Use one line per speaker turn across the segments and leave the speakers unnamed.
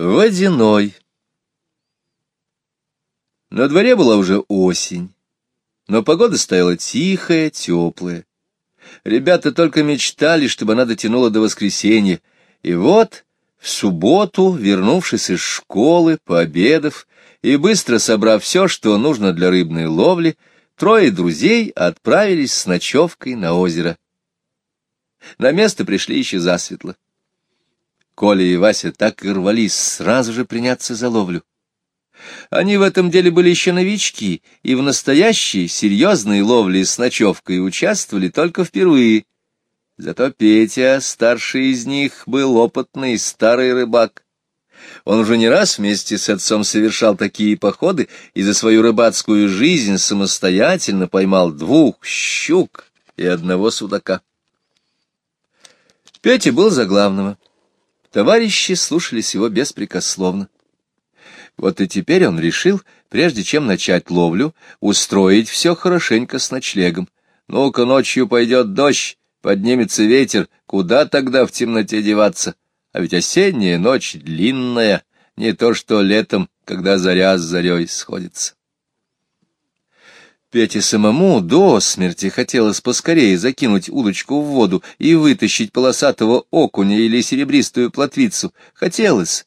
Водяной. На дворе была уже осень, но погода стояла тихая, теплая. Ребята только мечтали, чтобы она дотянула до воскресенья. И вот в субботу, вернувшись из школы, пообедав и быстро собрав все, что нужно для рыбной ловли, трое друзей отправились с ночевкой на озеро. На место пришли еще засветло. Коля и Вася так и рвались сразу же приняться за ловлю. Они в этом деле были еще новички, и в настоящей серьезной ловле с ночевкой участвовали только впервые. Зато Петя, старший из них, был опытный старый рыбак. Он уже не раз вместе с отцом совершал такие походы и за свою рыбацкую жизнь самостоятельно поймал двух щук и одного судака. Петя был за главного. Товарищи слушались его беспрекословно. Вот и теперь он решил, прежде чем начать ловлю, устроить все хорошенько с ночлегом. Ну-ка, ночью пойдет дождь, поднимется ветер, куда тогда в темноте деваться? А ведь осенняя ночь длинная, не то что летом, когда заря с зарей сходится. Пете самому до смерти хотелось поскорее закинуть удочку в воду и вытащить полосатого окуня или серебристую плотвицу. Хотелось.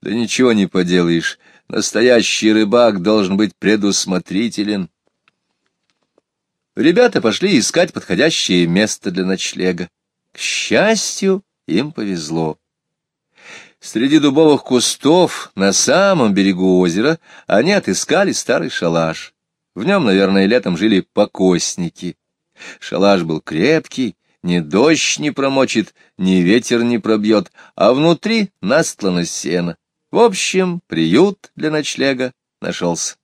Да ничего не поделаешь. Настоящий рыбак должен быть предусмотрителен. Ребята пошли искать подходящее место для ночлега. К счастью, им повезло. Среди дубовых кустов на самом берегу озера они отыскали старый шалаш. В нем, наверное, летом жили покосники. Шалаш был крепкий, ни дождь не промочит, ни ветер не пробьет, а внутри настлано сено. В общем, приют для ночлега нашелся.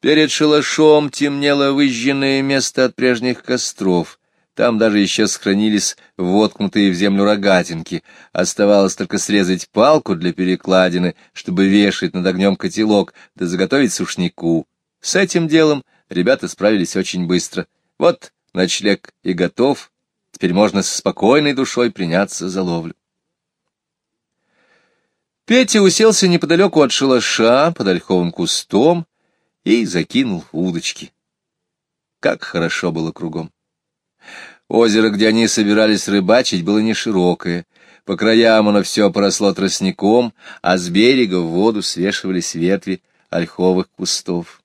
Перед шалашом темнело выжженное место от прежних костров. Там даже еще сохранились воткнутые в землю рогатинки. Оставалось только срезать палку для перекладины, чтобы вешать над огнем котелок, да заготовить сушнику. С этим делом ребята справились очень быстро. Вот ночлег и готов. Теперь можно со спокойной душой приняться за ловлю. Петя уселся неподалеку от шалаша, под ольховым кустом, и закинул удочки. Как хорошо было кругом. Озеро, где они собирались рыбачить, было не широкое. По краям оно все поросло тростником, а с берега в воду свешивались ветви ольховых кустов.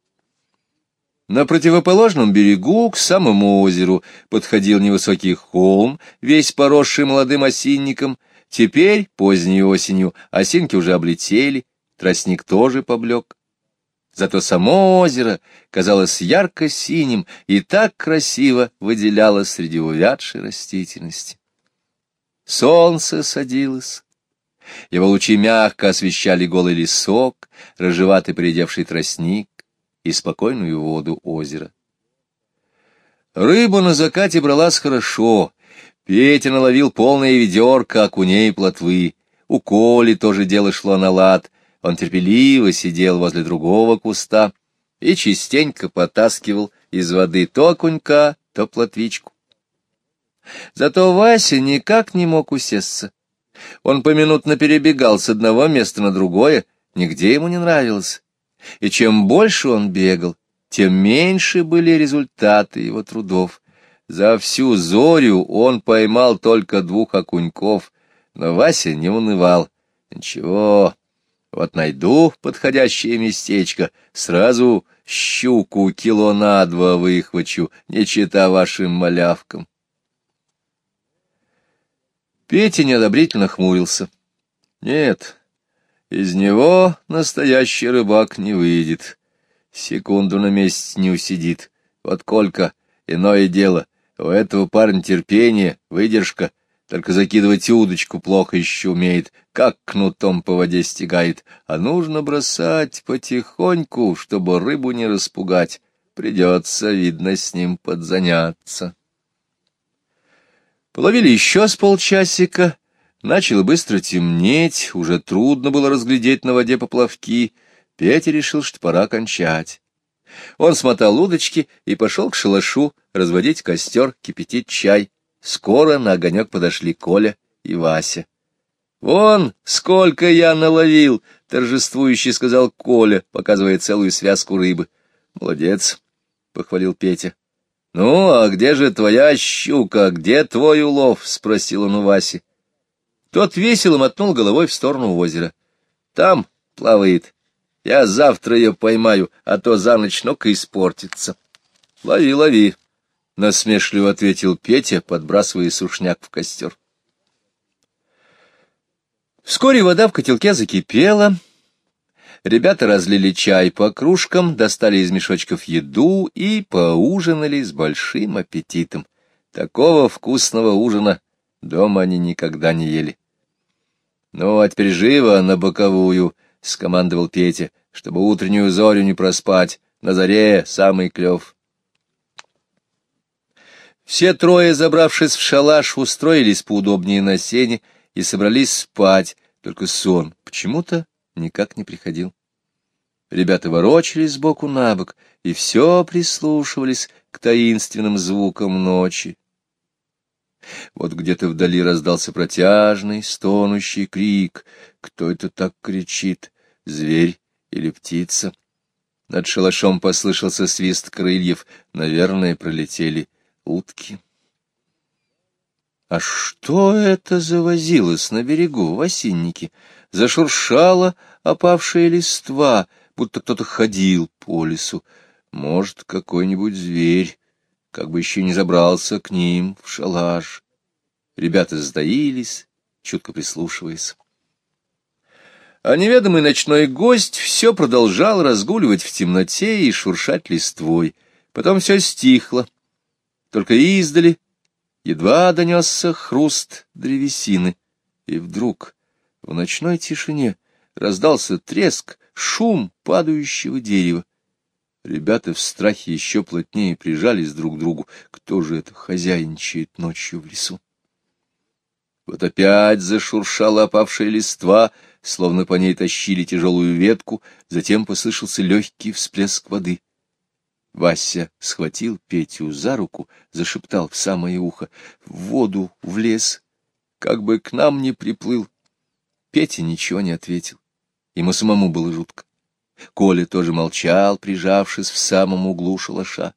На противоположном берегу, к самому озеру, подходил невысокий холм, весь поросший молодым осинником. Теперь, поздней осенью, осинки уже облетели, тростник тоже поблек. Зато само озеро казалось ярко-синим и так красиво выделялось среди увядшей растительности. Солнце садилось. Его лучи мягко освещали голый лесок, рыжеватый придевший тростник и спокойную воду озера. Рыбу на закате бралась хорошо. Петя наловил полное ведерко окуней и плотвы. У Коли тоже дело шло на лад. Он терпеливо сидел возле другого куста и частенько потаскивал из воды то окунька, то плотвичку. Зато Вася никак не мог усесться. Он поминутно перебегал с одного места на другое, нигде ему не нравилось и чем больше он бегал, тем меньше были результаты его трудов. За всю зорю он поймал только двух окуньков, но Вася не унывал. Ничего, вот найду подходящее местечко, сразу щуку кило на два выхвачу, не чита вашим малявкам. Петя неодобрительно хмурился. Нет, из него настоящий рыбак не выйдет. Секунду на месте не усидит. Вот Колька, иное дело. У этого парня терпение, выдержка. Только закидывать удочку плохо еще умеет, как кнутом по воде стегает. А нужно бросать потихоньку, чтобы рыбу не распугать. Придется, видно, с ним подзаняться. Половили еще с полчасика, Начало быстро темнеть, уже трудно было разглядеть на воде поплавки. Петя решил, что пора кончать. Он смотал удочки и пошел к шалашу разводить костер, кипятить чай. Скоро на огонек подошли Коля и Вася. Вон сколько я наловил, — торжествующе сказал Коля, показывая целую связку рыбы. — Молодец, — похвалил Петя. — Ну, а где же твоя щука, где твой улов? — спросил он у Васи. Тот весело мотнул головой в сторону озера. — Там плавает. Я завтра ее поймаю, а то за ночь ног испортится. — Лови, лови, — насмешливо ответил Петя, подбрасывая сушняк в костер. Вскоре вода в котелке закипела. Ребята разлили чай по кружкам, достали из мешочков еду и поужинали с большим аппетитом. Такого вкусного ужина дома они никогда не ели. — Ну, а теперь живо на боковую, — скомандовал Петя, — чтобы утреннюю зорю не проспать. На заре самый клев. Все трое, забравшись в шалаш, устроились поудобнее на сене и собрались спать, только сон почему-то никак не приходил. Ребята ворочались сбоку на бок и все прислушивались к таинственным звукам ночи. Вот где-то вдали раздался протяжный, стонущий крик. Кто это так кричит? Зверь или птица? Над шалашом послышался свист крыльев. Наверное, пролетели утки. А что это завозилось на берегу в осиннике? Зашуршала опавшая листва, будто кто-то ходил по лесу. Может, какой-нибудь зверь, как бы еще не забрался к ним в шалаш. Ребята сдаились, чутко прислушиваясь. А неведомый ночной гость все продолжал разгуливать в темноте и шуршать листвой. Потом все стихло. Только издали Едва донесся хруст древесины, и вдруг в ночной тишине раздался треск, шум падающего дерева. Ребята в страхе еще плотнее прижались друг к другу. Кто же это хозяйничает ночью в лесу? Вот опять зашуршала опавшая листва, словно по ней тащили тяжелую ветку, затем послышался легкий всплеск воды. Вася схватил Петю за руку, зашептал в самое ухо. — В воду, в лес, как бы к нам не приплыл. Петя ничего не ответил. Ему самому было жутко. Коля тоже молчал, прижавшись в самом углу шалаша.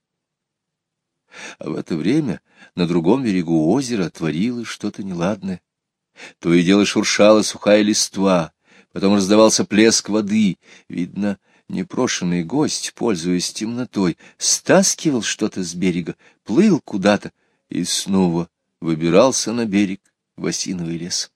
А в это время на другом берегу озера творилось что-то неладное. То и дело шуршала сухая листва, потом раздавался плеск воды. Видно, Непрошенный гость, пользуясь темнотой, стаскивал что-то с берега, плыл куда-то и снова выбирался на берег в осиновый лес.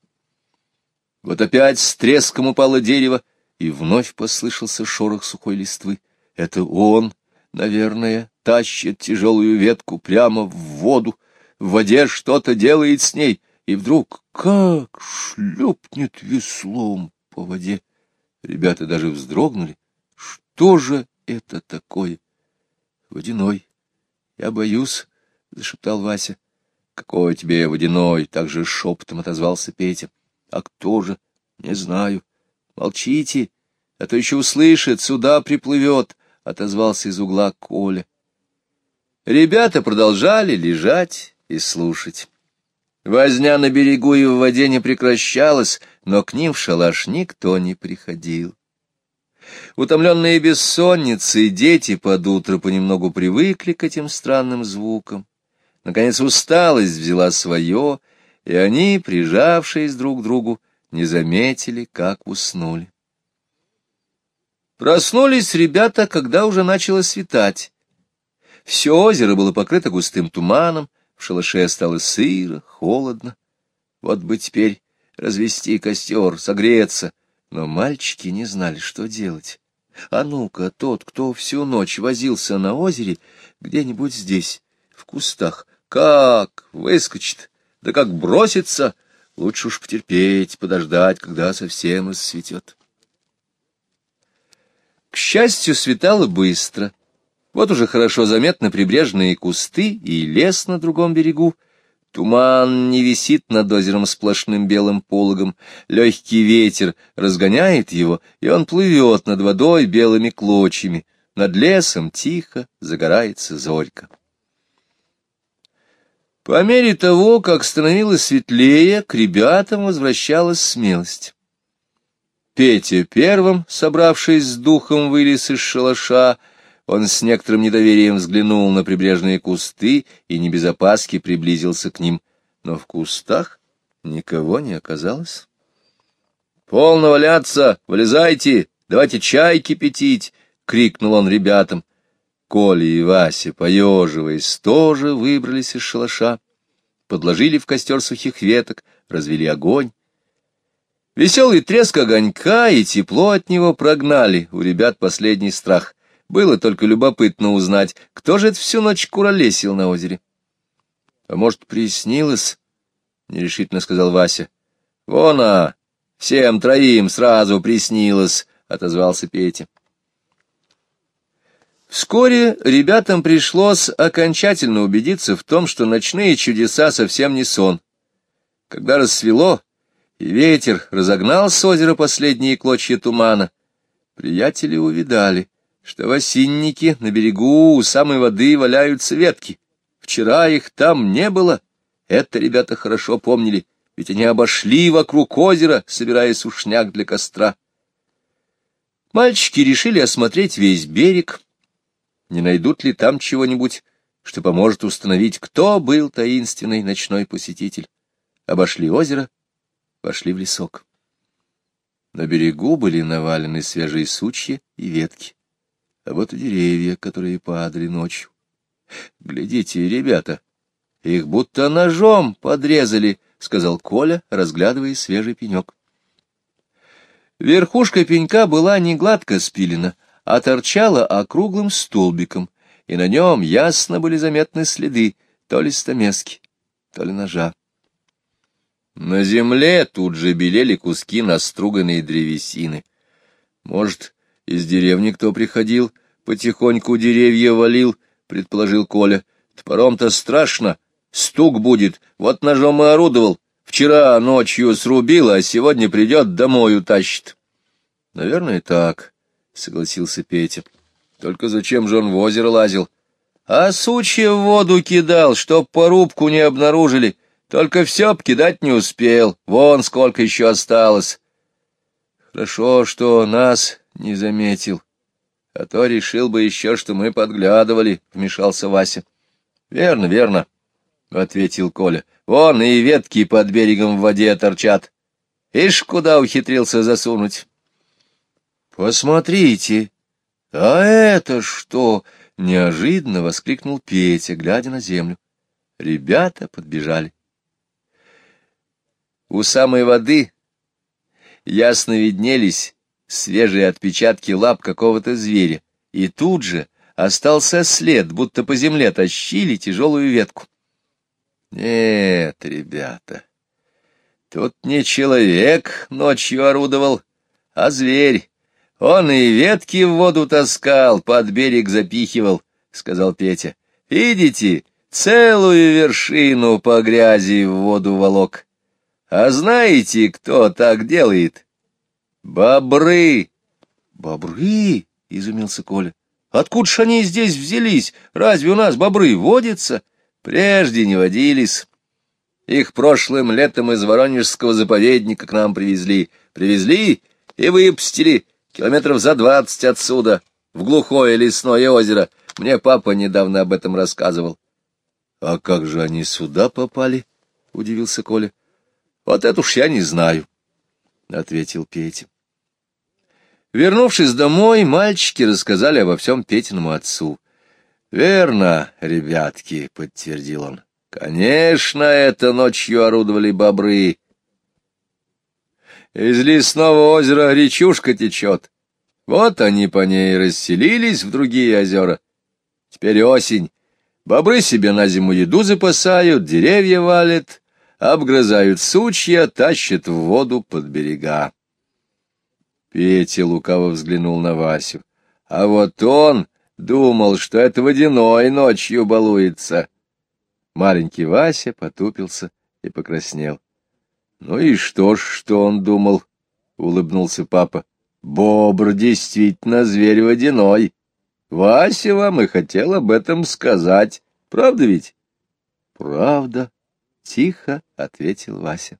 Вот опять с треском упало дерево, и вновь послышался шорох сухой листвы. Это он, наверное, тащит тяжелую ветку прямо в воду, в воде что-то делает с ней, и вдруг как шлепнет веслом по воде. Ребята даже вздрогнули, что же это такое? Водяной. Я боюсь, — зашептал Вася. Какой тебе водяной? Так же шепотом отозвался Петя. А кто же? Не знаю. Молчите, а то еще услышит, сюда приплывет, — отозвался из угла Коля. Ребята продолжали лежать и слушать. Возня на берегу и в воде не прекращалась, но к ним в шалаш никто не приходил. Утомленные бессонницей, дети под утро понемногу привыкли к этим странным звукам. Наконец усталость взяла свое, и они, прижавшись друг к другу, не заметили, как уснули. Проснулись ребята, когда уже начало светать. Все озеро было покрыто густым туманом, в шалаше стало сыро, холодно. Вот бы теперь развести костер, согреться — но мальчики не знали, что делать. А ну-ка, тот, кто всю ночь возился на озере, где-нибудь здесь, в кустах, как выскочит, да как бросится, лучше уж потерпеть, подождать, когда совсем рассветет. К счастью, светало быстро. Вот уже хорошо заметны прибрежные кусты и лес на другом берегу, Туман не висит над озером сплошным белым пологом, легкий ветер разгоняет его, и он плывет над водой белыми клочьями, над лесом тихо загорается зорька. По мере того, как становилось светлее, к ребятам возвращалась смелость. Петя первым, собравшись с духом, вылез из шалаша, он с некоторым недоверием взглянул на прибрежные кусты и не без опаски приблизился к ним, но в кустах никого не оказалось. — Полно валяться! Вылезайте! Давайте чай кипятить! — крикнул он ребятам. Коля и Вася, поеживаясь, тоже выбрались из шалаша, подложили в костер сухих веток, развели огонь. Веселый треск огонька и тепло от него прогнали у ребят последний страх. Было только любопытно узнать, кто же это всю ночь куролесил на озере. — А может, приснилось? — нерешительно сказал Вася. — Вон, а, всем троим сразу приснилось, — отозвался Петя. Вскоре ребятам пришлось окончательно убедиться в том, что ночные чудеса совсем не сон. Когда рассвело, и ветер разогнал с озера последние клочья тумана, приятели увидали, что в осиннике на берегу у самой воды валяются ветки. Вчера их там не было. Это ребята хорошо помнили, ведь они обошли вокруг озера, собирая сушняк для костра. Мальчики решили осмотреть весь берег, не найдут ли там чего-нибудь, что поможет установить, кто был таинственный ночной посетитель. Обошли озеро, вошли в лесок. На берегу были навалены свежие сучья и ветки, а вот и деревья, которые падали ночью. Глядите, ребята, их будто ножом подрезали, — сказал Коля, разглядывая свежий пенек. Верхушка пенька была не гладко спилена, а торчала округлым столбиком, и на нем ясно были заметны следы то ли стамески, то ли ножа. На земле тут же белели куски наструганной древесины. Может, из деревни кто приходил, потихоньку деревья валил, предположил Коля. Топором-то страшно, стук будет, вот ножом и орудовал. Вчера ночью срубил, а сегодня придет, домой утащит. Наверное, так. — согласился Петя. — Только зачем же он в озеро лазил? — А сучья в воду кидал, чтоб порубку не обнаружили. Только все обкидать не успел. Вон сколько еще осталось. Хорошо, что нас не заметил. А то решил бы еще, что мы подглядывали, — вмешался Вася. — Верно, верно, — ответил Коля. — Вон и ветки под берегом в воде торчат. Ишь, куда ухитрился засунуть. «Посмотрите! А это что?» — неожиданно воскликнул Петя, глядя на землю. Ребята подбежали. У самой воды ясно виднелись свежие отпечатки лап какого-то зверя, и тут же остался след, будто по земле тащили тяжелую ветку. Нет, ребята, тут не человек ночью орудовал, а зверь. Он и ветки в воду таскал, под берег запихивал, — сказал Петя. — Видите, целую вершину по грязи в воду волок. А знаете, кто так делает? Бобры. Бобры? — изумился Коля. Откуда ж они здесь взялись? Разве у нас бобры водятся? Прежде не водились. Их прошлым летом из Воронежского заповедника к нам привезли. Привезли и выпустили километров за двадцать отсюда, в глухое лесное озеро. Мне папа недавно об этом рассказывал. — А как же они сюда попали? — удивился Коля. — Вот это уж я не знаю, — ответил Петя. Вернувшись домой, мальчики рассказали обо всем Петиному отцу. — Верно, ребятки, — подтвердил он. — Конечно, это ночью орудовали бобры. Из лесного озера речушка течет. Вот они по ней расселились в другие озера. Теперь осень. Бобры себе на зиму еду запасают, деревья валят, обгрызают сучья, тащат в воду под берега. Петя лукаво взглянул на Васю. А вот он думал, что это водяной ночью балуется. Маленький Вася потупился и покраснел. — Ну и что ж, что он думал? — улыбнулся папа. — Бобр действительно зверь водяной. Вася вам и хотел об этом сказать. Правда ведь? правда, — тихо ответил Вася.